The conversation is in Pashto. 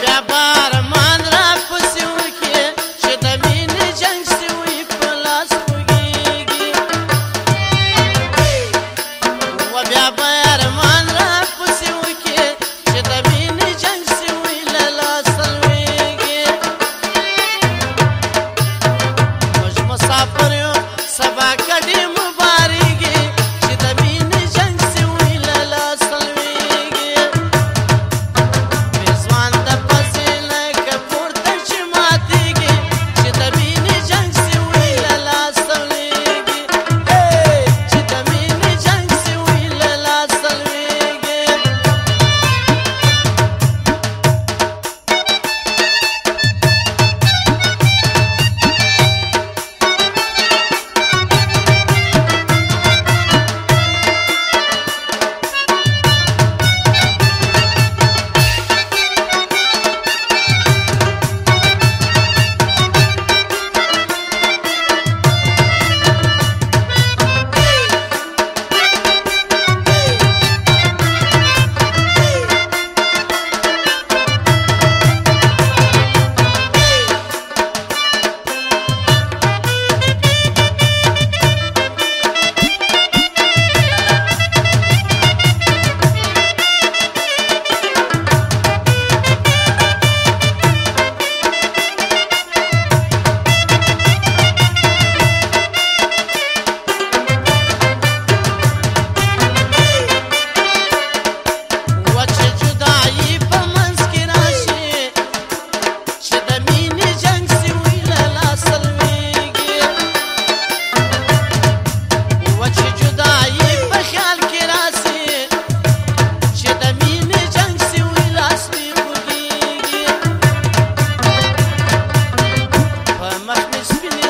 بیا بار ما just